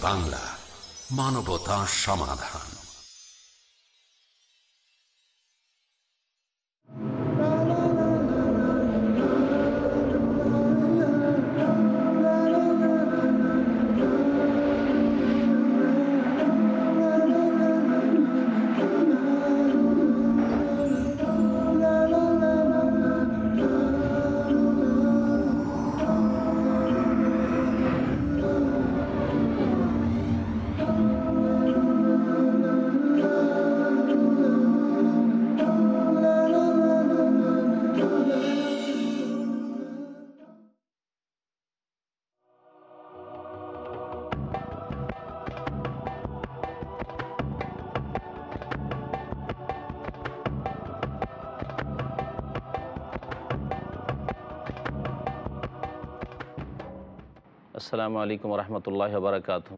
বাংলা মানবতা সমাধান। السلام علیکم ورحمۃ اللہ وبرکاتہ۔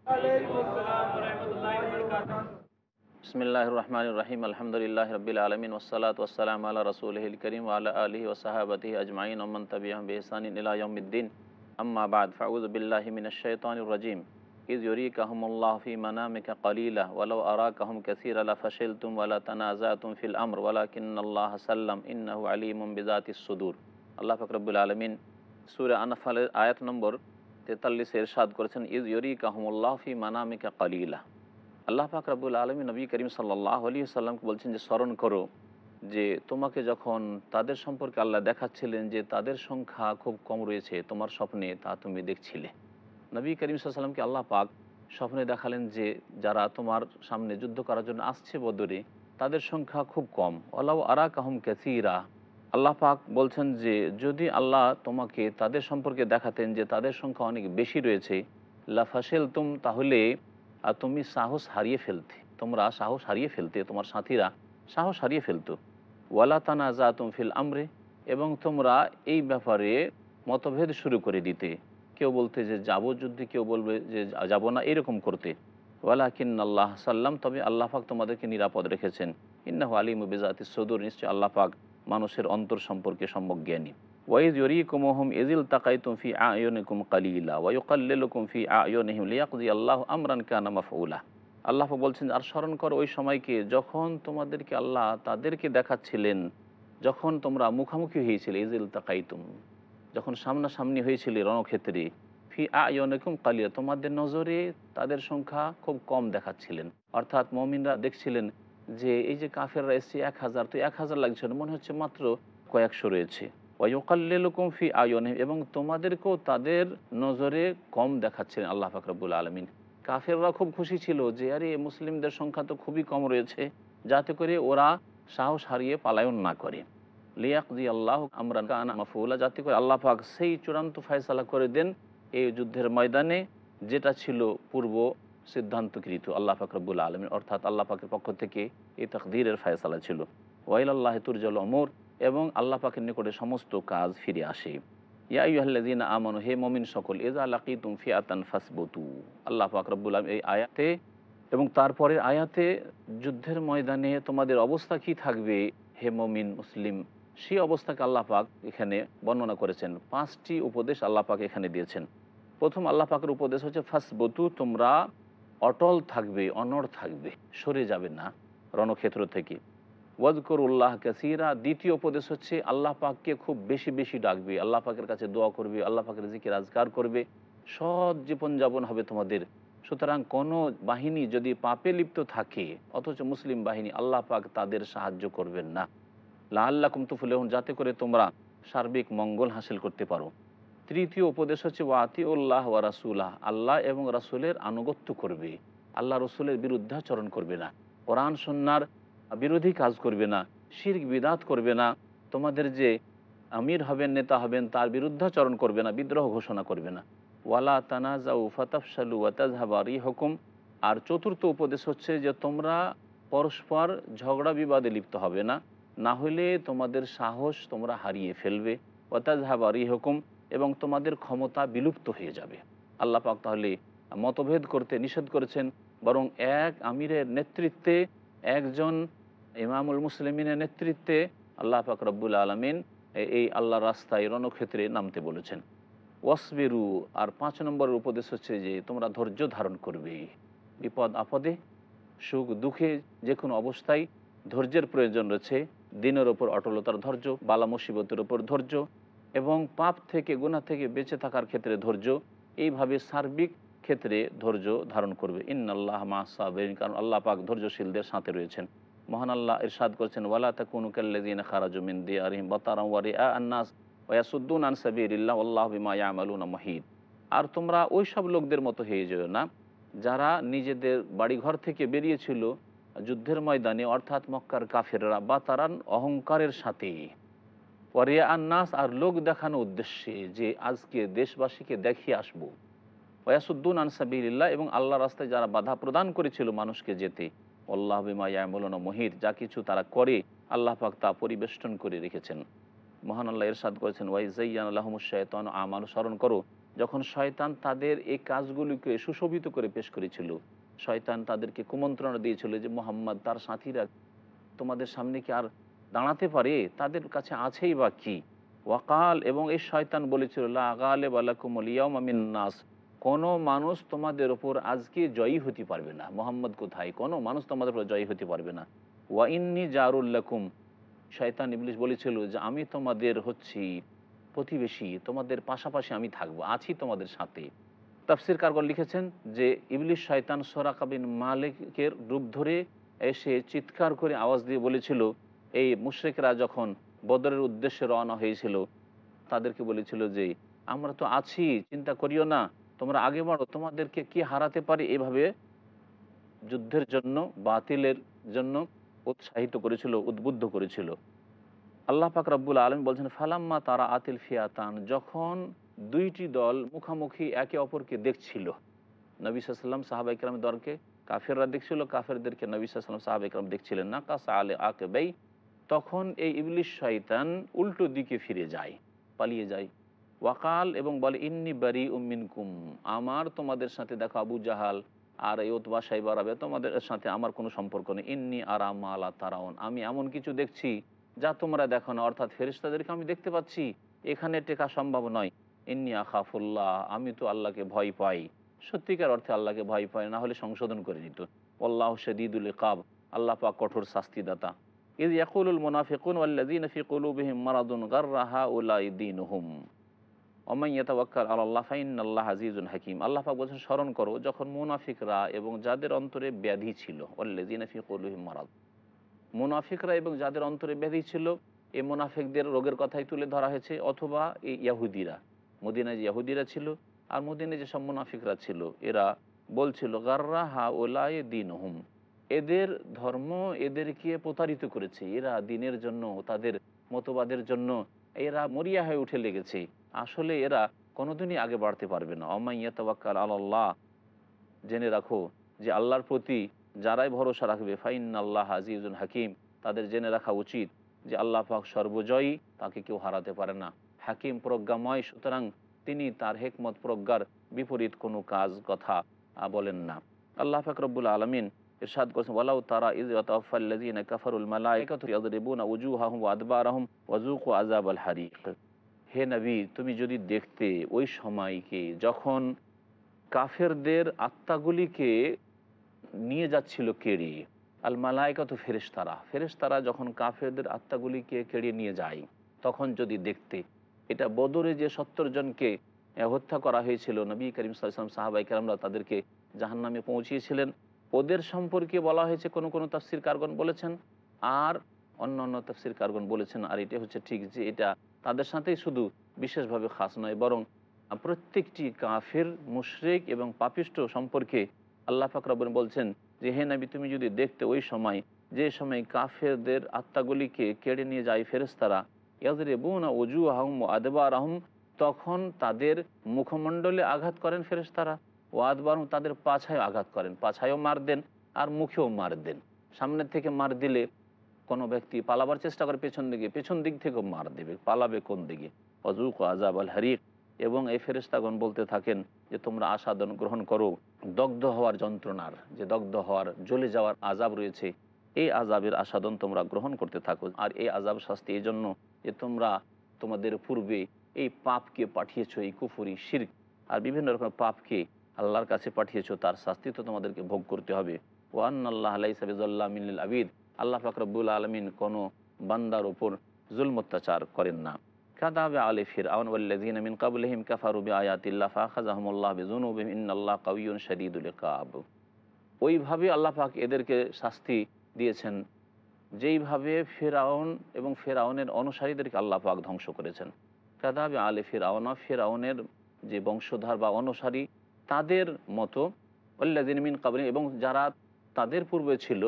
بسم اللہ الرحمن الرحیم الحمد للہ رب العالمین، والصلاة والسلام علی رسول الکریم وعلی آلہ وصحابتہ اجمعین ومن طبیعم بحسان الى یوم الدین۔ اما بعد فعوذ باللہ من الشیطان الرجیم۔ اذ یریکہم اللہ فی منامک قلیلہ، ولو اراکہم کثیر لفشلتم ولا تنازعتم فی الامر، ولکن اللہ سلم انہ علیم بذات الصدور۔ اللہ فکر رب العالمین، سورہ انفل آیت نمبر তেতাল্লিশে এরশাদ করেছেন ইজ ইয়রি কাহমুল্লাহ মানামিকা কালিলা। আল্লাহ পাক রব্বুল আলমী নবী করিম সাল্লাহ আলী সাল্লামকে বলছেন যে, স্মরণ করো যে, তোমাকে যখন তাদের সম্পর্কে আল্লাহ দেখাচ্ছিলেন যে, তাদের সংখ্যা খুব কম রয়েছে, তোমার স্বপ্নে তা তুমি দেখছিলে। নবী করিম সাল্লামকে আল্লাহ পাক স্বপ্নে দেখালেন যে, যারা তোমার সামনে যুদ্ধ করার জন্য আসছে বদরে, তাদের সংখ্যা খুব কম। অলাউ আরা কাহম ক্যাসিরা আল্লাহ পাক বলছেন যে, যদি আল্লাহ তোমাকে তাদের সম্পর্কে দেখাতেন যে তাদের সংখ্যা অনেক বেশি রয়েছে লাফাসেল তুম তাহলে তুমি সাহস হারিয়ে ফেলতে, তোমরা সাহস হারিয়ে ফেলতে, তোমার সাথীরা সাহস হারিয়ে ফেলতো। ওয়ালা তানা জা তুম ফিল আমরে, এবং তোমরা এই ব্যাপারে মতভেদ শুরু করে দিতে। কেউ বলতে যে, যাব যুদ্ধে কেউ বলবে যে, যাব না এরকম করতে। ওয়ালা কিন আল্লাহ সাল্লাম, তবে আল্লাহ পাক তোমাদেরকে নিরাপদ রেখেছেন। ইন্নাহ আলিম বেজাতি সদুর নিশ্চয় আল্লাহ পাক মানুষের অন্তর সম্পর্কে সম্যক জ্ঞানী। ওয়াইজ ইয়রিকুমহম এজিল তাকাইতুম ফি আয়নিকুম কালিলা ওয়ায়ুকাল্লিলুকুম ফি আয়নিহিম লিয়াকজি আল্লাহ আমরান কানা মাফউলা। আল্লাহ বলছেন, আর স্মরণ করো ওই সময়কে যখন তোমাদেরকে আল্লাহ তাদেরকে দেখাচ্ছিলেন, যখন তোমরা মুখামুখি হয়েছিলে ইজিল তাকাইতুম, যখন সামনাসামনি হয়েছিলে রণক্ষেত্রে, ফি আয়নিকুম কালিয়া তোমাদের নজরে তাদের সংখ্যা খুব কম দেখাচ্ছিলেন। অর্থাৎ মমিনরা দেখছিলেন যে এই যে কাফেররা এসছে এক হাজার, তো এক হাজার লাগছে না, মনে হচ্ছে মাত্র কয়েকশো রয়েছে। ফি আয়নে এবং তোমাদেরকেও তাদের নজরে কম দেখাচ্ছেন আল্লাহ ফাকরাবুল আলমিন। কাফেররা খুব খুশি ছিল যে, আরে, মুসলিমদের সংখ্যা তো খুবই কম রয়েছে, যাতে করে ওরা সাহস হারিয়ে পালায়ন না করে। লিয়াকজি আল্লাহ আমরা মাফুল্লা যাতে করে আল্লাহ পাক সেই চূড়ান্ত ফয়সালা করে দেন এই যুদ্ধের ময়দানে, যেটা ছিল পূর্ব সিদ্ধান্তকৃত, আল্লাহ ফাকরবুল আলমী অর্থাৎ আল্লাহ পাকের পক্ষ থেকে এই তকদিরের ফয়সালা ছিল। ওয়াইল আল্লাহ তুরজল অমর এবং আল্লাহ পাকের নিকটে সমস্ত কাজ ফিরে আসে। ইয়াহ্লাদিন আমন, হে মমিন সকল এজা আলাকি তুম ফিয়াতান ফাসবতু। আল্লাহ পাক রব্বুল আলম এই আয়াতে এবং তারপরে আয়াতে যুদ্ধের ময়দানে তোমাদের অবস্থা কি থাকবে? হে মমিন মুসলিম সেই অবস্থাকে আল্লাহ পাক এখানে বর্ণনা করেছেন। পাঁচটি উপদেশ আল্লাহ পাক এখানে দিয়েছেন। প্রথম আল্লাহ পাকের উপদেশ হচ্ছে, ফাসবতু, তোমরা অটল থাকবে, অনড় থাকবে, সরে যাবে না রণক্ষেত্র থেকে। ওয়াজকর উল্লাহ কাসিরা, দ্বিতীয় উপদেশ হচ্ছে, আল্লাহ পাককে খুব বেশি বেশি ডাকবে, আল্লাহ পাকের কাছে দোয়া করবে, আল্লাহ পাকের জিকির রাজগার করবে। সৎ জীবনযাপন হবে তোমাদের। সুতরাং কোনো বাহিনী যদি পাপে লিপ্ত থাকে, অথচ মুসলিম বাহিনী আল্লাহ পাক তাদের সাহায্য করবেন না। লা আল্লাহ কুমতুফুলেহন যাতে করে তোমরা সার্বিক মঙ্গল হাসিল করতে পারো। তৃতীয় উপদেশ হচ্ছে ওয়াতি উল্লাহ ওয়া রাসুল্লাহ আল্লাহ এবং রাসুলের আনুগত্য করবে। আল্লাহ রসুলের বিরুদ্ধাচরণ করবে না। কোরআন সন্ন্যার বিরোধী কাজ করবে না। শির্ক, বিদাত করবে না। তোমাদের যে আমির হবেন, নেতা হবেন, তার বিরুদ্ধে বিরুদ্ধাচরণ করবে না, বিদ্রোহ ঘোষণা করবে না। ওয়ালা তানাজাউ ফতাফসালু ওয়াতাজহাবারি হুকুম আর চতুর্থ উপদেশ হচ্ছে যে, তোমরা পরস্পর ঝগড়া বিবাদে লিপ্ত হবে না। না হলে তোমাদের সাহস তোমরা হারিয়ে ফেলবে। ওয়াতাজহাবারি হুকুম এবং তোমাদের ক্ষমতা বিলুপ্ত হয়ে যাবে। আল্লাহ পাক তাহলে মতভেদ করতে নিষেধ করেছেন, বরং এক আমিরের নেতৃত্বে, একজন ইমামুল মুসলিমিনের নেতৃত্বে আল্লাহ পাক রব্বুল আলমিন এই আল্লাহ রাস্তায় রণক্ষেত্রে নামতে বলেছেন। ওয়াসবেরু, আর পাঁচ নম্বরের উপদেশ হচ্ছে যে, তোমরা ধৈর্য ধারণ করবে। বিপদ আপদে, সুখ দুঃখে যে কোনো অবস্থায় ধৈর্যের প্রয়োজন রয়েছে, দিনের ওপর অটলতার ধৈর্য, বালা মুসিবতের ওপর ধৈর্য এবং পাপ থেকে গুণা থেকে বেঁচে থাকার ক্ষেত্রে ধৈর্য, এইভাবে সার্বিক ক্ষেত্রে ধৈর্য ধারণ করবে। ইন্নাল্লাহ মাসাবেরিন কারণ আল্লাহ পাক ধৈর্যশীলদের সাথে রয়েছেন। মহান আল্লাহ ইরশাদ করছেন, ওয়ালা তাকুনু কাল্লাযিনা খারাজু মিন দিয়ারিহিম বাতারাম ওয়া রিআ আন-নাস ওয়া ইয়াসুদ্দুন আন সাবিলিল্লাহ আল্লাহু বিমা ইয়ামালুনা মুহিত। আর তোমরা ওই সব লোকদের মতো হয়ে যেও না, যারা নিজেদের বাড়িঘর থেকে বেরিয়েছিল যুদ্ধের ময়দানে, অর্থাৎ মক্কার কাফেররা বা তারান অহংকারের সাথে। পরে আন্নাস আর লোক দেখানো উদ্দেশ্যে যে আজকে দেশবাসীকে দেখিয়ে আসব। ওয়াসুদ্দুন আনসাবিল্লাহ এবং আল্লাহ রাস্তায় যারা বাধা প্রদান করেছিল মানুষকে যেতে। আল্লাহ বিমা ইয়ামলনা মহির, যা কিছু তারা করে, আল্লাহ পাক তা পরিবেষ্টন করে রেখেছেন। মহান আল্লাহ এরশাদ করেছেন ওয়াইজাইয়ান আল্লাহমুশায়তান আমার স্মরণ করো, যখন শয়তান তাদের এই কাজগুলিকে সুশোভিত করে পেশ করেছিল, শয়তান তাদেরকে কুমন্ত্রণা দিয়েছিল যে, মোহাম্মদ, তার সাথীরা তোমাদের সামনে কি আর দাঁড়াতে পারে, তাদের কাছে আছেই বা কি? ওয়াকাল, এবং এই শয়তান বলেছিল লাগালে বালাকুমলিয়ামিন নাস। কোনো মানুষ তোমাদের ওপর আজকে জয়ী হতে পারবে না। মোহাম্মদ কোথায়? কোনো মানুষ তোমাদের উপর জয়ী হতে পারবে না। ওয়াইন্নি জারুল্লাকুম শয়তান ইবলিশ বলেছিল যে, আমি তোমাদের হচ্ছি প্রতিবেশী, তোমাদের পাশাপাশি আমি থাকব, আছি তোমাদের সাথে। তাফসির কারগর লিখেছেন যে ইবলিশ শয়তান সোরাকাবিন মালিকের রূপ ধরে এসে চিৎকার করে আওয়াজ দিয়ে বলেছিল এই মুশ্রিকরা যখন বদরের উদ্দেশ্যে রওনা হয়েছিল, তাদেরকে বলেছিল যে, আমরা তো আছি, চিন্তা করিও না। তোমরা আগে বাড়ো তোমাদেরকে কি হারাতে পারে? এভাবে যুদ্ধের জন্য, বাতিলের জন্য উৎসাহিত করেছিল, উদ্বুদ্ধ করেছিল। আল্লাহ পাক রব্বুল আলম বলছেন, ফালাম্মা তারা আতিল ফিয়াতান। যখন দুইটি দল মুখামুখি একে অপরকে দেখছিল, নবী সাল্লাম সাহাবা ইকরামের দলকে, কাফেররা দেখছিল, কাফেরদেরকে নবী সাল্লাম সাহাবা ইকরাম দেখছিলেন না। কাসা আলে আকে বেই তখন এই ইবলিশ শয়তান উল্টো দিকে ফিরে যায়, পালিয়ে যায়। ওয়াকাল এবং বলে, ইন্নি বারি উম্মিনকুম আমার তোমাদের সাথে দেখো আবু জাহাল আর এই ওতবা সাইবার আবে তোমাদের সাথে আমার কোনো সম্পর্ক নেই। ইন্নি আরাম আলা তারাউন, আমি এমন কিছু দেখছি যা তোমরা দেখো না। অর্থাৎ ফেরিস্তাদেরকে আমি দেখতে পাচ্ছি, এখানে টেকা সম্ভব নয়। ইন্নি আখাফুল্লাহ, আমি তো আল্লাহকে ভয় পাই। সত্যিকার অর্থে আল্লাহকে ভয় পাই, না হলে সংশোধন করে দিত আল্লাহ শদীদুল কাব আল্লাহ পাক কঠোর শাস্তিদাতা। ইদ ইয়াকুলুল মুনাফিকুন ওয়াল্লাযীনা ফি কুলুবিহিম মারাদুন গাররাহা উলাই দীনুহুম ওমাইয়াতাওয়াক্কাল আল্লাহ ফাইনাল্লাহ আজিজুন হাকিম আল্লাহ পাক স্মরণ করো, যখন মুনাফিকরা এবং যাদের অন্তরে ব্যাধি ছিল, ওয়াল্লাযীনা ফি কুলুবিহিম মারাদ। মুনাফিকরা এবং যাদের অন্তরে ব্যাধি ছিল, এই মুনাফিকদের রোগের কথাই তুলে ধরা হয়েছে, অথবা এই ইয়াহুদিরা। মদিনায় যে ইয়াহুদিরা ছিল আর মদিনায় যেসব মুনাফিকরা ছিল, এরা বলছিল, গাররা হা ওলায় দিন হুম এদের ধর্ম এদেরকে প্রতারিত করেছে। এরা দিনের জন্য, তাদের মতবাদের জন্য এরা মরিয়া হয়ে উঠে লেগেছে। আসলে এরা কোনোদিনই আগে বাড়তে পারবে না। অমাইয়া তবাক্কাল আল্লাহ জেনে রাখো যে আল্লাহর প্রতি যারাই ভরসা রাখবে ফাইন আল্লাহ আজিজুল হাকিম, তাদের জেনে রাখা উচিত যে আল্লাহ পাক সর্বজয়ী, তাকে কেউ হারাতে পারে না। হাকিম প্রজ্ঞাময়, সুতরাং তিনি তার হেকমত প্রজ্ঞার বিপরীত কোনো কাজ, কথা বলেন না। আল্লাহ ফাকরবুল আলমিন ইরশাদ করছেন, ওয়ালাউ তারা ইজ ওয়াতাফাল্লাযীনা কাফারুল মালাইকাতু ইয়াদরিবুনা উজুহাহুম ওয়া আদবারাহুম ওয়াজুকু আযাবাল হারিক. হে নবী, তুমি যদি দেখতে ওই সময়কে যখন কাফেরদের আত্মাগুলিকে নিয়ে যাচ্ছিল কেড়ে, আল মালাইকাতু ফেরেশতারা ফেরেশতারা যখন কাফেরদের আত্মাগুলিকে কেড়ে নিয়ে যায়, তখন যদি দেখতে, এটা বদরে যে সত্তর জনকে হত্যা করা হয়েছিল, নবী করিম সাল্লাম সাহাবাই কালামরা তাদেরকে জাহান নামে পৌঁছিয়েছিলেন। ওদের সম্পর্কে বলা হয়েছে কোনো কোনো তাফসির কারগন বলেছেন, আর অন্য অন্য তাফসির কারগন বলেছেন, আর এটা হচ্ছে ঠিক যে এটা তাদের সাথেই শুধু বিশেষভাবে খাস নয়, বরং প্রত্যেকটি কাফের, মুশরেক এবং পাপিষ্ট সম্পর্কে আল্লাহ ফাকরাবন বলছেন যে, হে নবী, তুমি যদি দেখতে ওই সময়, যে সময় কাফেরদের আত্মাগুলিকে কেড়ে নিয়ে যায় ফেরেস্তারা ইয়াজরে বুনা অজু আহম আদবার আহম তখন তাদের মুখমণ্ডলে আঘাত করেন ফেরেস্তারা ও বরং তাদের পাছায় আঘাত করেন, পাছায়ও মার দেন আর মুখেও মার দেন। সামনের থেকে মার দিলে কোনো ব্যক্তি পালাবার চেষ্টা করে, পেছন দিকে, পেছন দিক থেকেও মার দেবে, পালাবে কোন দিকে? অজুক আজাব আল হারিক এবং এই ফেরেস্তাগণ বলতে থাকেন যে, তোমরা আসাদন গ্রহণ করো, দগ্ধ হওয়ার যন্ত্রণার, যে দগ্ধ হওয়ার জ্বলে যাওয়ার আজাব রয়েছে, এই আজাবের আসাদন তোমরা গ্রহণ করতে থাকো। আর এই আজাব শাস্তি এই জন্য যে, তোমরা তোমাদের পূর্বে এই পাপকে পাঠিয়েছো, এই কুফুরি, শির্ক, আর বিভিন্ন রকমের পাপকে আল্লাহর কাছে পাঠিয়েছো, তার শাস্তি তো তোমাদেরকে ভোগ করতে হবে। ওয়ান আল্লাহ আলাই সাবিজুল্লাহ মিনুল আবিদ। আল্লাহ ফাকরবুল আলমিন কোনো বান্দার ওপর জুলম অত্যাচার করেন না। কাদাবে আলে ফির আউনওয়াল্লাযীন মিন ক্বাবলিহিম কাফারু বিআয়াতিল্লাহ ফাখাযাহুমুল্লাহ বিযুনুবিহিম ইন্নাল্লাহ কাউইয়ুন শাদীদুল ইকাব। ওইভাবে আল্লাহ পাক এদেরকে শাস্তি দিয়েছেন। যেইভাবে ফেরাউন এবং ফেরাউনের অনুসারীদেরকে আল্লাহ পাক ধ্বংস করেছেন। কাদাবে আলে ফেরাউনা ফেরাউনের যে বংশধর বা অনুসারী তাদের মতো মিন কাবলি এবং যারা তাদের পূর্বে ছিল,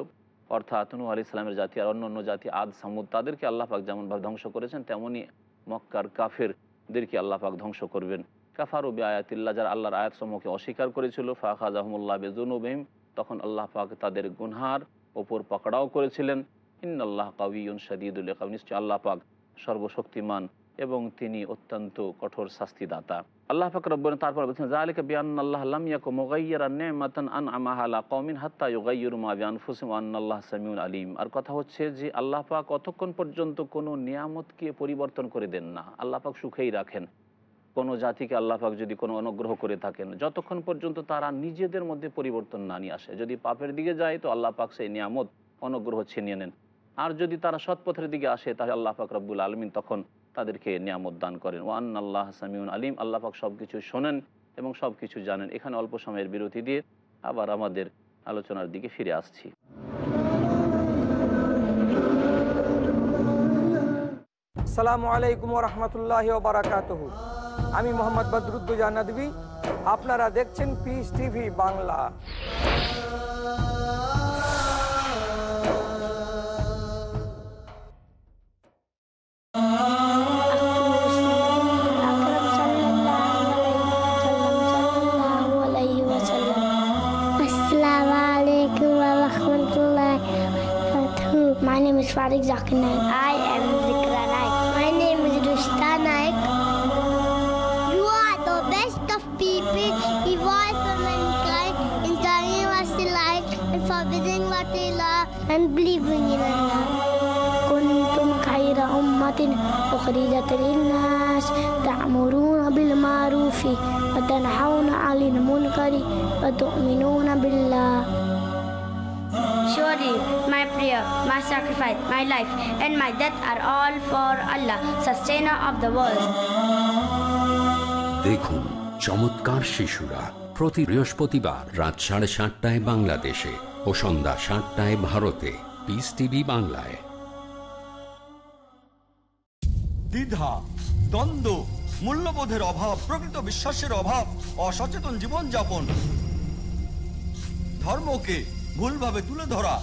অর্থাৎ নূহ আলি ইসলামের জাতি আর অন্য অন্য জাতি, আদ, সামুদ, তাদেরকে আল্লাহ পাক যেমনভাবে ধ্বংস করেছেন তেমনই মক্কার কাফেরদেরকে আল্লাহ পাক ধ্বংস করবেন। কাফার ও আয়াতিল্লা যারা আল্লাহর আয়াত সমূহকে অস্বীকার করেছিল ফাখাজ আহমুল্লাহ বেজুনুবহিম তখন আল্লাহ পাক তাদের গুনহার ওপর পাকড়াও করেছিলেন। ইন্নআল্লাহ কাউইউন শাদিদুল ইকাব নিশ্চয় আল্লাহ পাক সর্বশক্তিমান এবং তিনি অত্যন্ত কঠোর শাস্তিদাতা। আল্লাহ পাক রব্বন তারপর বলছেন জালিকা বিআন্নাল্লাহ লাম ইয়াকু মুগাইয়িরান নি'মাতান আন'আমাহা আলা কওমিন হাত্তা ইউগাইয়িরু মা বিআনফুসিহিম ওয়া আন্নাল্লাহ সামিউন আলিম। আর কথা হচ্ছে যে আল্লাহ পাক কতক্ষণ পর্যন্ত কোনো নিয়ামতকে পরিবর্তন করে দেন না। আল্লাহ পাক সুখেই রাখেন। কোনো জাতিকে আল্লাহ পাক যদি কোনো অনুগ্রহ করে থাকেন, যতক্ষণ পর্যন্ত তারা নিজেদের মধ্যে পরিবর্তন না নিয়ে আসে। যদি পাপের দিকে যায়, তো আল্লাহ পাক সেই নিয়ামত, অনুগ্রহ ছিনিয়ে নেন। আর যদি তারা সৎপথের দিকে আসে, তাহলে আল্লাহ পাক রব্বুল আলমিন তখন তাদেরকে নিয়ামত দান করেন। ওয়ান আল্লাহ সামিউন আলিম। আল্লাহ পাক সব কিছু শোনেন এবং সব কিছু জানেন। এখানে অল্প সময়ের বিরতি দিয়ে আবার আমাদের আলোচনার দিকে ফিরে আসছি। সালামু আলাইকুম রহমতুল্লাহ বারাকাতহু। আমি মোহাম্মদ বদরুদ্দুজা নদী আপনারা দেখছেন peace TV Bangla. Zakir Naik. I am Zikra Naik. My name is Rushta Naik. You are the best of people, evolved for mankind, in telling what they like and forbidding what they love and believing in Allah. كنتم خير أمة أخرجت للناس تأمرون بالمعروف وتنحون عن المنكر وتؤمنون بالله prayer, my sacrifice, my life, and my death are all for Allah, sustainer of the world. দেখুন চমৎকার শিশুরা প্রতি বৃহস্পতিবার রাত সাড়ে সাতটায় বাংলাদেশে ও সন্ধ্যা সাতটায় ভারতে। পিস টিভি বাংলায়। দ্বিধা দ্বন্দ্ব মূল্যবোধের অভাব প্রকৃত বিশ্বাসের অভাব অসচেতন জীবনযাপন। ধর্মকে ভুলভাবে তুলে ধরা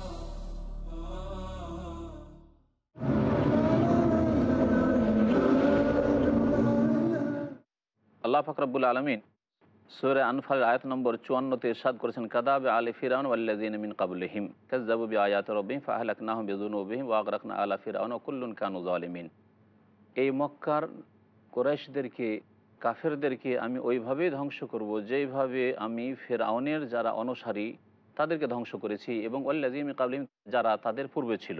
আল্লাহ ফাকরাবুল আলমিন সুরে আনফাল আয়াত নম্বর চুয়ান্নতে ইরশাদ করেছেন, কাদাবে আলী ফিরাউন ওয়াল্লাযীনা মিন ক্বাবলিহিম কাযযাবু বিআয়াতি রাব্বিহিম ফাআহলাকনাহুম বিযুনুবিহিম ওয়া আগরাকনা আলা ফিরাউন কুল্লুন কানু যালিমিন। এই মক্কার কুরাইশদেরকে, কাফেরদেরকে আমি ওইভাবেই ধ্বংস করব যেইভাবে আমি ফেরাউনের যারা অনুসারী তাদেরকে ধ্বংস করেছি এবং ওয়াল্লাযীনা মিন ক্বাবলিহিম যারা তাদের পূর্বে ছিল।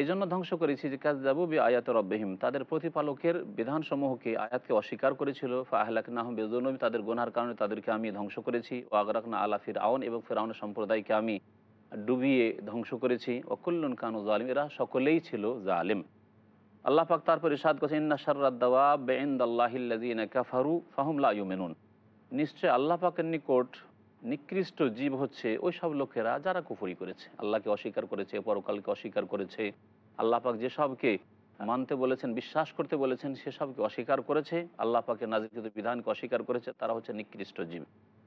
এই জন্য ধ্বংস করেছি যে কাজ যাবু বি আয়াত রব্বাহিম। তাদের প্রতিপালকের বিধানসমূহকে আয়াতকে অস্বীকার করেছিল। ফাহলাক নাহম বেজনবী তাদের গোনার কারণে তাদেরকে আমি ধ্বংস করেছি। ও আগরাকনা আলা ফির আউন এবং ফেরাউন সম্প্রদায়কে আমি ডুবিয়ে ধ্বংস করেছি। অকুল্লুন কানু জালিম, এরা সকলেই ছিল জালিম। আল্লাহ পাক তারপর ইসাদ করছে ইন্না শাররাদ্দাওয়া বেইন্দাল্লাহিল্লাযীনা কাফারু ফাহুম লা ইউমিনুন। নিশ্চয় আল্লাহ পাকের নিকট নিকৃষ্ট জীব হচ্ছে ওই সব লোকেরা যারা কুফরি করেছে। আল্লাহকে অস্বীকার করেছে, পরকালকে অস্বীকার করেছে। আল্লাহ পাক যেসবকে মানতে বলেছেন, বিশ্বাস করতে বলেছেন, সেসবকে অস্বীকার করেছে। আল্লাহ পাকের নাজিরকৃত বিধানকে অস্বীকার করেছে, তারা হচ্ছে নিকৃষ্ট জীব।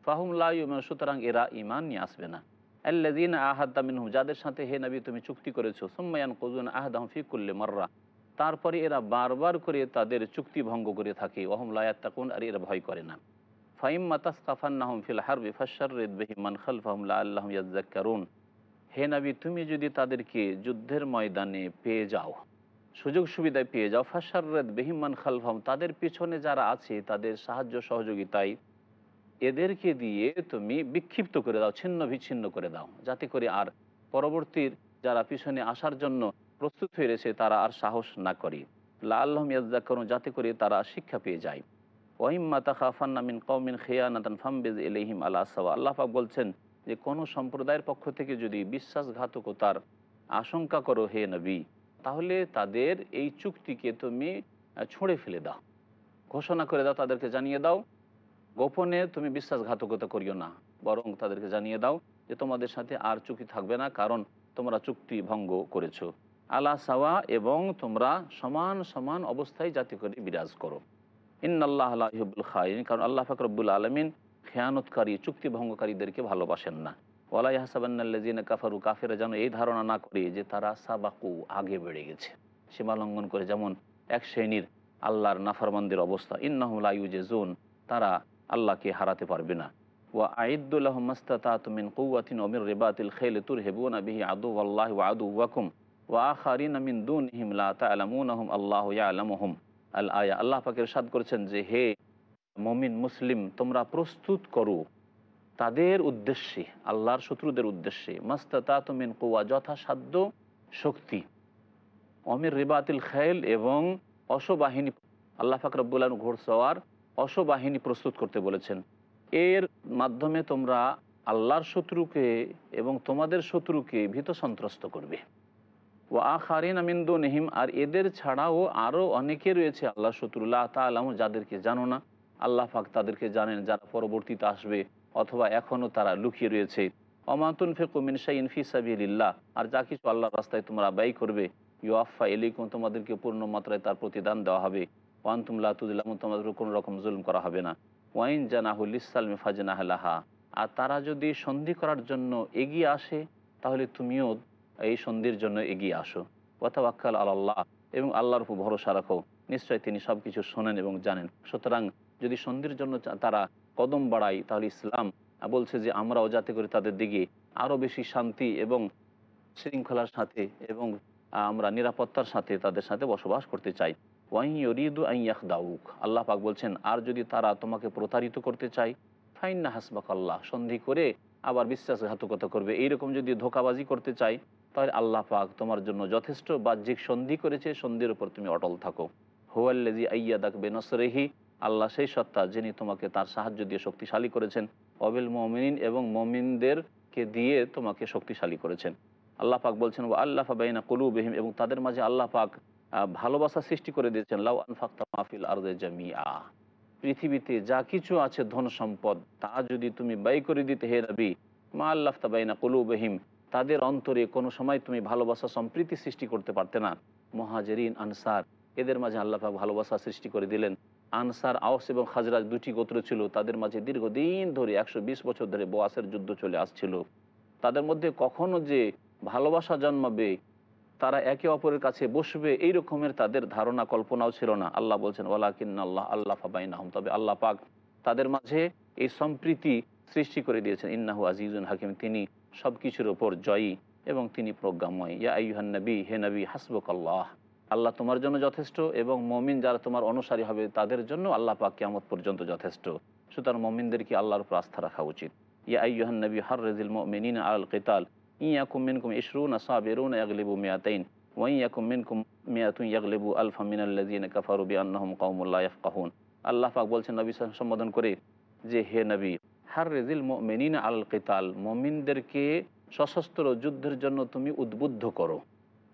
ফাহুম লা সুতরাং এরা ইমান নিয়ে আসবে না। আল্লাযীনা আহাদ্দা মিনহুম, যাদের সাথে, হে নবী, তুমি চুক্তি করেছ সুম্মায়ান কুযুন আহাদাহুম ফি কুল্লি মাররা। তারপরে এরা বারবার করে তাদের চুক্তি ভঙ্গ করে থাকে। ওহম লায়াত্তাকুন আর এরা ভয় করে না। ফাশারিদ খালফাহুম হে নাবি, তুমি যদি তাদেরকে যুদ্ধের ময়দানে পেয়ে যাও, সুযোগ সুবিধায় পেয়ে যাও ফাশারত বেহিমান খালফাম তাদের পিছনে যারা আছে, তাদের সাহায্য সহযোগিতায় এদেরকে দিয়ে তুমি বিক্ষিপ্ত করে দাও, ছিন্ন বিচ্ছিন্ন করে দাও। যাতে করে আর পরবর্তীর যারা পিছনে আসার জন্য প্রস্তুত হয়ে রয়েছে, তারা আর সাহস না করে। লা ইয়াজ্জা করুন যাতে করে তারা শিক্ষা পেয়ে যায়। ওয়াইম্মা তাখাফান্না কৌমিন খেয়ানাতান ফামবেজ এলহিম আল্লাহ সাওয়া। আল্লাহ পাক বলছেন যে, কোনো সম্প্রদায়ের পক্ষ থেকে যদি বিশ্বাসঘাতকতার আশঙ্কা করো হে নবী, তাহলে তাদের এই চুক্তিকে তুমি ছুঁড়ে ফেলে দাও। ঘোষণা করে দাও, তাদেরকে জানিয়ে দাও। গোপনে তুমি বিশ্বাসঘাতকতা করিও না, বরং তাদেরকে জানিয়ে দাও যে, তোমাদের সাথে আর চুক্তি থাকবে না, কারণ তোমরা চুক্তি ভঙ্গ করেছ। আলা সাওয়া, এবং তোমরা সমান সমান অবস্থায় জাতি করে বিরাজ করো। ইন্নআল্লাহ আল্লাহবুল খাইন কারণ আল্লাহ ফাকরবুল আলমিন খেয়ানতকারী চুক্তি ভঙ্গকারীদেরকে ভালোবাসেন না। ওয়ালাই হাসাবান্নাল্লাজিনা কাফারু, কাফেরা যেন এই ধারণা না করে যে তারা সাবাকু, আগে বেড়ে গেছে। সীমা লঙ্ঘন করে যেমন এক শ্রেণির আল্লাহর নাফারমানদের অবস্থা ইন্নাহুলাইউজে জোন তারা আল্লাহকে হারাতে পারবে না। ওয়া আইদুল্লাহ মাস্তাতামিন কৌয়াতিন অমির রেবাতিল খেল তুর হেবুনা বিহি আদু আল্লাহ আদু ওয়াকুম ওয়া আখারিন আমিন দুন হিমলা তালামুনহম, আল্লাহ ইয়ালামহম। আল আয়া। আল্লাহ পাকের সাদ করেছেন যে, হে মমিন, মুসলিম, তোমরা প্রস্তুত করো। তাদের উদ্দেশ্যে, আল্লাহর শত্রুদের উদ্দেশ্যে মাস্তাতা তুমিন কুয়া যথাসাধ্য শক্তি, অমির রিবাতিল খেল এবং অশ্ববাহিনী আল্লাহ ফাকরাবুল ঘোড়সওয়ার অশ্ববাহিনী প্রস্তুত করতে বলেছেন। এর মাধ্যমে তোমরা আল্লাহর শত্রুকে এবং তোমাদের শত্রুকে ভীত সন্ত্রস্ত করবে। ও আখারিন আমিন্দু নেহিম আর এদের ছাড়াও আরও অনেকে রয়েছে, আল্লাহ শত্রুল্লাহ তালাম যাদেরকে জানো না। আল্লাহ পাক তাদেরকে জানেন যারা পরবর্তীতে আসবে, অথবা এখনও তারা লুকিয়ে রয়েছে। অমাতুন ফেকুমিন শাইন ফিসাবিল্লাহ আর যা কিছু আল্লাহ রাস্তায় তোমরা ব্যয় করবে ইউআফা এলিকুম তোমাদেরকে পূর্ণ মাত্রায় তার প্রতিদান দেওয়া হবে। ওয়ান্তুমলা তুদিল্লাম তোমাদের কোনো রকম জুলুম করা হবে না। ওয়াইন জানাহুল ইসালমি ফাজনাহলাহা আর তারা যদি সন্ধি করার জন্য এগিয়ে আসে, তাহলে তুমিও এই সন্ধির জন্য এগিয়ে আসো। ওয়াতাবাক্কাল আল্লাহ এবং আল্লাহর উপর ভরসা রাখো। নিশ্চয় তিনি সব কিছু শোনেন এবং জানেন। সুতরাং যদি সন্ধির জন্য তারা কদম বাড়ায়, তাহলে ইসলাম বলছে যে আমরাও যাতে করে তাদের দিকে আরও বেশি শান্তি এবং শৃঙ্খলার সাথে এবং আমরা নিরাপত্তার সাথে তাদের সাথে বসবাস করতে চাই। ওয়াই ইরিদু দাউক আল্লাহ পাক বলছেন, আর যদি তারা তোমাকে প্রতারিত করতে চায়, ফাইন্না হাসবাক আল্লাহ সন্ধি করে আবার বিশ্বাসঘাতকতা করবে। এইরকম যদি ধোকাবাজি করতে চাই তাহলে আল্লাহ পাক তোমার জন্য যথেষ্ট বাহ্যিক সন্ধি করেছে, সন্ধির উপর তুমি অটল থাকো। হুয়াল্লেজি আইয়াদাক বেনসরেহি, আল্লাহ সেই সত্তা যিনি তোমাকে তার সাহায্য দিয়ে শক্তিশালী করেছেন। অবিল মমিন এবং মমিনদেরকে দিয়ে তোমাকে শক্তিশালী করেছেন। আল্লাহ পাক বলছেন ও আল্লাহ ফাবাইনা কলু বেহিম এবং তাদের মাঝে আল্লাহ পাক ভালোবাসা সৃষ্টি করে দিয়েছেন, লাউ আনফাক্তা মাহফিল আরদে জামিয়া পৃথিবীতে যা কিছু আছে ধন সম্পদ তা যদি তুমি ব্যয় করে দিতে, হে রবি মা আল্লাহ তাবাইনা কলু বেহিম তাদের অন্তরে কোনো সময় তুমি ভালোবাসা সম্প্রীতি সৃষ্টি করতে পারতে না। মহাজেরিন, আনসার, এদের মাঝে আল্লাহ পাক ভালোবাসা সৃষ্টি করে দিলেন। আনসার, আওস এবং খাজরাজ দুটি গোত্র ছিল। তাদের মাঝে দীর্ঘদিন ধরে একশো বিশ বছর ধরে বোয়াসের যুদ্ধ চলে আসছিল। তাদের মধ্যে কখনো যে ভালোবাসা জন্মাবে, তারা একে অপরের কাছে বসবে, এই রকমের তাদের ধারণা, কল্পনাও ছিল না। আল্লাহ বলছেন ওয়ালাকিন আল্লাহ আল্লাহ ফাবাইনাহম তবে আল্লাহ পাক তাদের মাঝে এই সম্প্রীতি সৃষ্টি করে দিয়েছেন। ইন্নাহু আজিজুন হাকিম। তিনি সব কিছুর ওপর জয়ী এবং তিনি প্রজ্ঞাময়। ইয়া আইহান নবী, হে নবী হাসবক আল্লাহ আল্লাহ তোমার জন্য যথেষ্ট এবং মমিন যারা তোমার অনুসারী হবে তাদের জন্য আল্লাহ পাক কিয়ামত পর্যন্ত যথেষ্ট। সুতরাং মমিনদেরকে আল্লাহর উপর আস্থা রাখা উচিত? ইয়া আইহান নবী হর রেজিল মিন আল কেতাল ইয়াকুম মিনকুম ইশরুন সাবিরুন ইয়াগলিবু মিয়াতাইন। ওয়াই ইয়াকুম মিনকুম মিয়াতুন ইয়াগলিবু আলফা মিনাল্লাযিনা কাফারু বিআন্নাহুম কওমুল লা ইয়াফকাহুন। আল্লাহ পাক বলছেন নবী সম্বোধন করে যে, হে নবী হার রেজিল মিন আল কেতাল, মমিনদেরকে সশস্ত্র যুদ্ধের জন্য তুমি উদ্বুদ্ধ করো।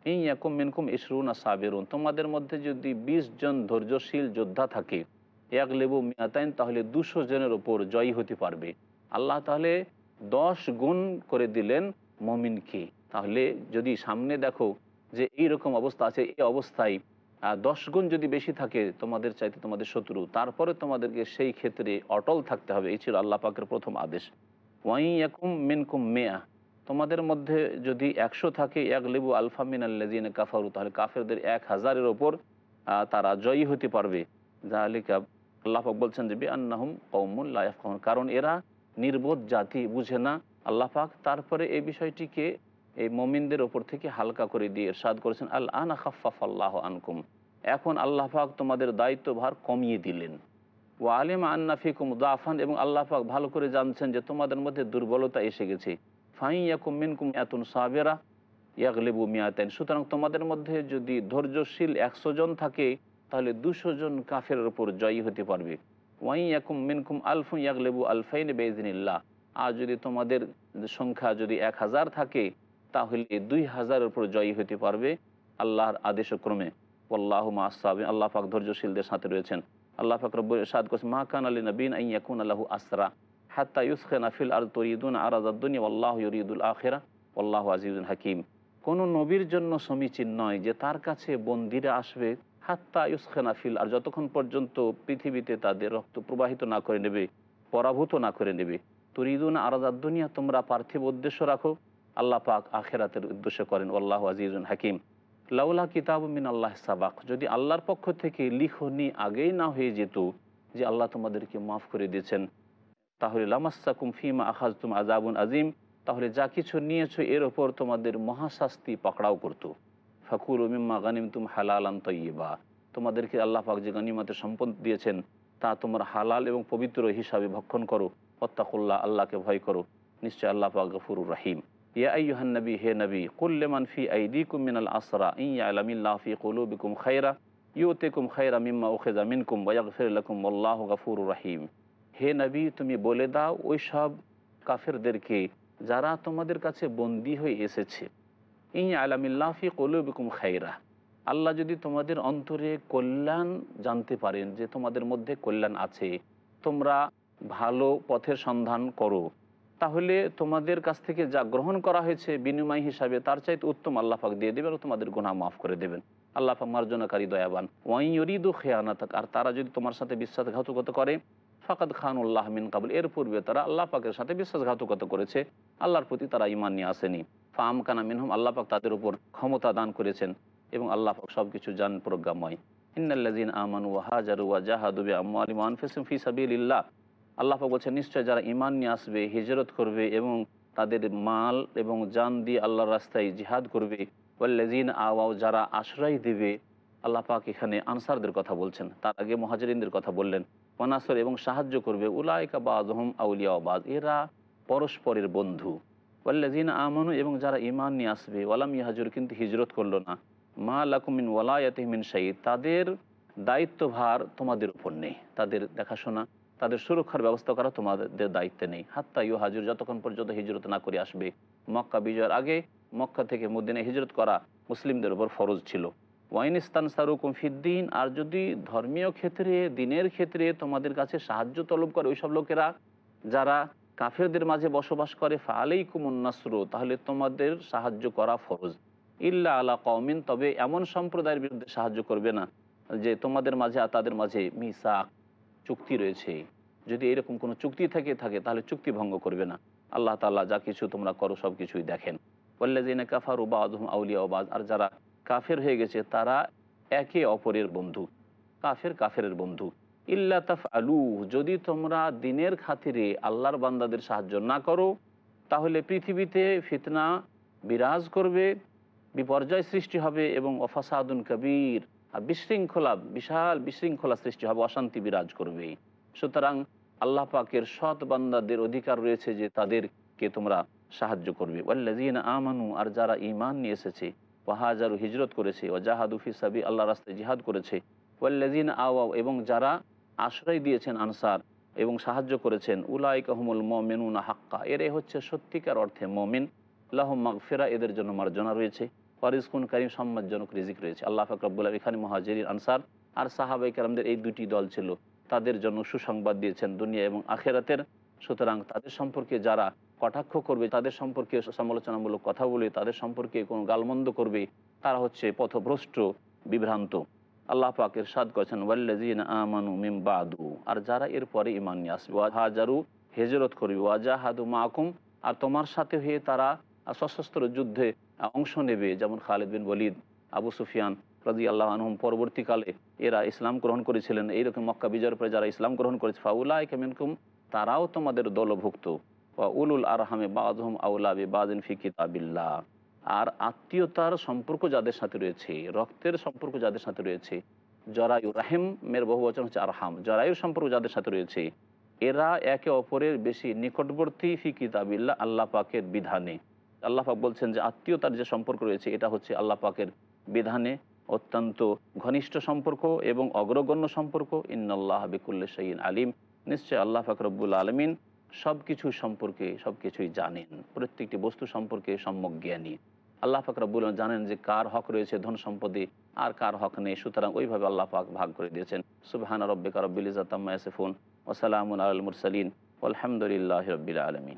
এই ইয়াকুম মিনকুম ইসরুন সাবেরুন, তোমাদের মধ্যে যদি ২০ জন ধৈর্যশীল যোদ্ধা থাকে এক লেবু মিয়াতাইন, তাহলে দুশো জনের ওপর জয়ী হতে পারবে। আল্লাহ তাহলে দশ গুণ করে দিলেন মমিনকে। তাহলে যদি সামনে দেখো যে এই রকম অবস্থা আছে, এই অবস্থায় দশ গুণ যদি বেশি থাকে তোমাদের চাইতে তোমাদের শত্রু, তারপরে তোমাদেরকে সেই ক্ষেত্রে অটল থাকতে হবে। এই ছিল আল্লাহ পাকের প্রথম আদেশ। ওয়াই ইয়াকুম মিনকুম মেয়া। তোমাদের মধ্যে যদি একশো থাকে এক লেবু আলফা মিন আল্লাজিন কাফারু, তাহলে কাফেরদের এক হাজারের ওপর তারা জয়ী হতে পারবে। যা জাহালিকা আল্লাহাক বলছেন যে বেআনাহম কৌমুল্লাহ কারণ এরা নির্বোধ জাতি, বুঝে না। আল্লাহ পাক তারপরে এই বিষয়টিকে এই মমিনদের ওপর থেকে হালকা করে দিয়ে এরশাদ করেছেন, আল আনা খাফাফ আল্লাহ আনকুম। এখন আল্লাহ পাক তোমাদের দায়িত্বভার কমিয়ে দিলেন। ও আলিম আন্না ফিকুম দাফান এবং আল্লাহ পাক ভালো করে জানছেন যে তোমাদের মধ্যে দুর্বলতা এসে গেছে। ফাই ইয়াকুম মিনকুম এতুন সাবেরা, ইয়াগলেবু মিয়াতেন সুতরাং তোমাদের মধ্যে যদি ধৈর্যশীল একশো জন থাকে, তাহলে দুশো জন কাফের ওপর জয়ী হতে পারবে। ওয়াই ইয়াকুম মিনকুম আলফু ইয়াগলেবু আলফাইন বেজনিল্লাহ আর যদি তোমাদের সংখ্যা যদি এক হাজার থাকে, তাহলে দুই হাজারের উপর জয়ী হতে পারবে আল্লাহর আদেশক্রমে। আল্লাহ মাসাব আল্লাহ পাক ধৈর্যশীলদের সাথে রয়েছেন। আল্লাহ পাক রব্বুল সাদ করছেন, মা কান আলী নবীন আইয়াকুন আল্লাহু আসরা হাত্তা ইউসখেনা ফিল আর তরিদুন আরাজাদ্দুনি আল্লাহ ইউরিদুল আখেরা আল্লাহ আজিজুল হাকিম। কোনো নবীর জন্য সমীচীন নয় যে তার কাছে বন্দিরা আসবে হাত্তা ইউসখেনা ফিল আর যতক্ষণ পর্যন্ত পৃথিবীতে তাদের রক্ত প্রবাহিত না করে নেবে, পরাভূত না করে নেবে। তরিদুন আরাজাদ দুনিয়া, তোমরা পার্থিব উদ্দেশ্য রাখো। আল্লাহ পাক আখেরাতের উদ্দেশ্য করেন আল্লাহ আজিজুল হাকিম। লাউলা কিতাব মিন আল্লাহ সাবাক, যদি আল্লাহর পক্ষ থেকে লিখনি আগেই না হয়ে যেত যে আল্লাহ তোমাদেরকে মাফ করে দিয়েছেন, তাহলে লামাসাকুম ফিমা আখাজতুম আজাবুন আজিম তাহলে যা কিছু নিয়েছো এর ওপর তোমাদের মহাশাস্তি পাকড়াও করতো। ফাকুর মিম্মা গানিম তুম হালালান তৈবা তোমাদেরকে আল্লাহ পাক যে গানিমাতের সম্পদ দিয়েছেন, তা তোমার হালাল এবং পবিত্র হিসাবে ভক্ষণ করো অত্তাকুল্লাহ আল্লাহকে ভয় করো, নিশ্চয় আল্লাহ পাক গফুরুর রাহিম। হে নবী কুল্লেমান ফি আইদিকুম মিনাল আসরা গফুরুর রাহিম। হে নবী, তুমি বলে দাও ওই সব কাফেরদেরকে যারা তোমাদের কাছে বন্দী হয়ে এসেছে। ইয়া আলামিল্লাহ ফি কুলুবিকুম খায়রা। আল্লাহ যদি তোমাদের অন্তরে কল্যাণ জানতে পারেন যে তোমাদের মধ্যে কল্যাণ আছে, তোমরা ভালো পথের সন্ধান করো। তাহলে তোমাদের কাছ থেকে যা গ্রহণ করা হয়েছে বিনিময় হিসাবে তার চাইতে উত্তম আল্লাহ পাক দিয়ে দেবেন ও তোমাদের গুনাহ মাফ করে দেবেন। আল্লাহাক মার্জনাকারী, দয়াবান। ওয়াই ইরিদু খেয়ানাতাক, আর তারা যদি তোমার সাথে বিশ্বাসঘাতকতা করে, ফাকাদ খান উল্লাহ মিন কাবুল, এর পূর্বে তারা আল্লাহ পাকের সাথে বিশ্বাসঘাতকতা করেছে, আল্লাহর প্রতি তারা ইমান নিয়ে আসেনি। ফাম কানা মিনহম, আল্লাহ পাক তাদের উপর ক্ষমতা দান করেছেন এবং আল্লাহ পাক সব কিছু জান প্রজ্ঞাময়। ইন্নাল্লাজিন আমানু ওয়া হাজারু ওয়া জাহাদু বি আমওয়ালিহিম ওয়া আনফুসিহিম ফি সাবিলিল্লাহ। আল্লাহ পাক বলছেন, নিশ্চয় যারা ইমান নিয়ে আসবে, হিজরত করবে এবং তাদের মাল এবং জান দিয়ে আল্লাহর রাস্তায় জিহাদ করবে ওয়াল্লাজিন আওয়াও যারা আশ্রয় দেবে, আল্লাহ পাক এখানে আনসারদের কথা বলছেন। তার আগে মহাজরিনদের কথা বললেন। অনাসর এবং সাহায্য করবে উলায়কা বাজহম আউলিয়া বাজ এরা পরস্পরের বন্ধু। ওয়াল্লাজিন আমানু, এবং যারা ইমান নিয়ে আসবে, ওয়ালাম ইয়াহাজুর, কিন্তু হিজরত করল না। মা লাকুমিন ওয়ালায়াতমিন শাহিদ তাদের দায়িত্বভার তোমাদের উপর নেই। তাদের দেখাশোনা তাদের সুরক্ষার ব্যবস্থা করা তোমাদের দায়িত্বে নেই। হাত্তা ইউ হাজুর, যতক্ষণ পর্যন্ত হিজরত না করে আসবে, মক্কা বিজয়ের আগে মক্কা থেকে মদিনে হিজরত করা মুসলিমদের উপর ফরজ ছিল। ওয়াইনিস্তান সারুকুম ফিদ্দিন, আর যদি ধর্মীয় ক্ষেত্রে, দিনের ক্ষেত্রে তোমাদের কাছে সাহায্য তলব করে ওইসব লোকেরা, যারা কাফেরদের মাঝে বসবাস করে ফালেই কুমন্নাসর তাহলে তোমাদের সাহায্য করা ফরজ। ইল্লা আলা কওমিন, তবে এমন সম্প্রদায়ের বিরুদ্ধে সাহায্য করবে না, যে তোমাদের মাঝে আর তাদের মাঝে মিসাক চুক্তি রয়েছে। যদি এরকম কোনো চুক্তি থেকে থাকে, তাহলে চুক্তি ভঙ্গ করবে না। আল্লাহ তাল্লাহ যা কিছু তোমরা করো, সব কিছুই দেখেন। ওল্লাজিনা কাফার উবাদ আউলিয়া ওবাদ আর যারা কাফের হয়ে গেছে, তারা একে অপরের বন্ধু। কাফের কাফের বন্ধু। ইল্লা তাফ আলু যদি তোমরা দিনের খাতিরে আল্লাহর বান্দাদের সাহায্য না করো, তাহলে পৃথিবীতে ফিতনা বিরাজ করবে, বিপর্যয় সৃষ্টি হবে এবং অফাসাদুন কবির আর বিশৃঙ্খলা, বিশাল বিশৃঙ্খলা সৃষ্টি হবে, অশান্তি বিরাজ করবে সুতরাং আল্লাহ পাকের সৎ বান্দাদের অধিকার রয়েছে যে তাদেরকে তোমরা সাহায্য করবে। আমানু, আর যারা ইমান নিয়ে এসেছে, ওয়াহাজারু, হিজরত করেছে ও জাহাদুফি সাবি আল্লাহ রাস্তায় জিহাদ করেছে। ওয়াল্লাজিন আওয়াও এবং যারা আশ্রয় দিয়েছেন আনসার এবং সাহায্য করেছেন উলাই কাহমুল মমিনুনা হাক্কা। এরাই হচ্ছে সত্যিকার অর্থে মমিন। আল্লাহ মাগফেরা, এদের জন্য মার্জনা রয়েছে। ফরিজকুন করিম সম্মানজনক রিজিক রয়েছে। আল্লাহ ফাকরাবুল্লাহ এখানে মহাজির আনসার আর সাহাবাই কালামদের এই দুটি দল ছিল। তাদের জন্য সুসংবাদ দিয়েছেন দুনিয়া এবং আখেরাতের। সুতরাং তাদের সম্পর্কে যারা কটাক্ষ করবে, তাদের সম্পর্কে সমালোচনামূলক কথা বলে, তাদের সম্পর্কে কোনো গালমন্দ করবে, তারা হচ্ছে পথভ্রষ্ট, বিভ্রান্ত। আল্লাহ পাকের সাদ করেছেন ওয়াল্লাজিন আমানু মিম বাদু আর যারা এরপরে ইমান নিয়ে আসবে, ওয়া হাজারু হেজরত করবে ওয়াজাহাদু মাকুম আর তোমার সাথে হয়ে তারা সশস্ত্র যুদ্ধে অংশ নেবে, যেমন খালিদ বিন ওলিদ আবু সুফিয়ান রাজি আল্লাহ আনহুম পরবর্তীকালে এরা ইসলাম গ্রহণ করেছিলেন। এইরকম মক্কা বিজয়ের পরে যারা ইসলাম গ্রহণ করেছে ফাউলাই কেমিনকুম তারাও তোমাদের দলভুক্ত। বা উলুল আরহামে বাজহম আউলাবি বাজিন ফি কিতাবিল্লাহ। আর আত্মীয়তার সম্পর্ক যাদের সাথে রয়েছে, রক্তের সম্পর্ক যাদের সাথে রয়েছে, জরায়ু রাহেমের বহু বচন হচ্ছে আরহাম। জরায়ুর সম্পর্ক যাদের সাথে রয়েছে, এরা একে অপরের বেশি নিকটবর্তী ফি কিতাবিল্লা আল্লাহ পাকের বিধানে। আল্লাহ পাক বলছেন যে আত্মীয়তার যে সম্পর্ক রয়েছে, এটা হচ্ছে আল্লাহ পাকের বিধানে অত্যন্ত ঘনিষ্ঠ সম্পর্ক এবং অগ্রগণ্য সম্পর্ক। ইন্নআল্লাহ বিকুল্লে শাহিন আলিম। নিশ্চয় আল্লাহ ফাকরবুল আলমিন সব কিছু সম্পর্কে সব কিছুই জানেন। প্রত্যেকটি বস্তু সম্পর্কে সম্যক জ্ঞানী। আল্লাহ ফাকরবুল জানেন যে কার হক রয়েছে ধন সম্পদে আর কার হক নেই। সুতরাং ওইভাবে আল্লাহ পাক ভাগ করে দিয়েছেন। সুবাহান রব্বিকা রব্বিল ইজাতাম্মা ইয়াসিফুন। ওসালামুন আল মুরসালিন। আলহামদুলিল্লাহ রবিল আলমিন।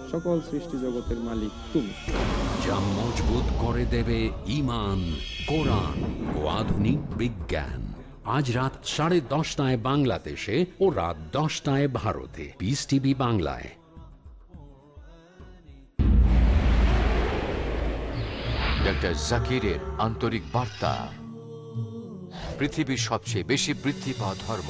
সকল সৃষ্টি জগতের মালিক তুমি। যা মজবুত করে দেবে ইমান কোরআন ও আধুনিক বিজ্ঞান। আজ রাত সাড়ে দশটায় বাংলাদেশে ও রাত দশটায় ভারতে। পিস টিভি বাংলায়। ডক্টর জাকিরের আন্তরিক বার্তা। পৃথিবীর সবচেয়ে বেশি বৃদ্ধি পাওয়া ধর্ম।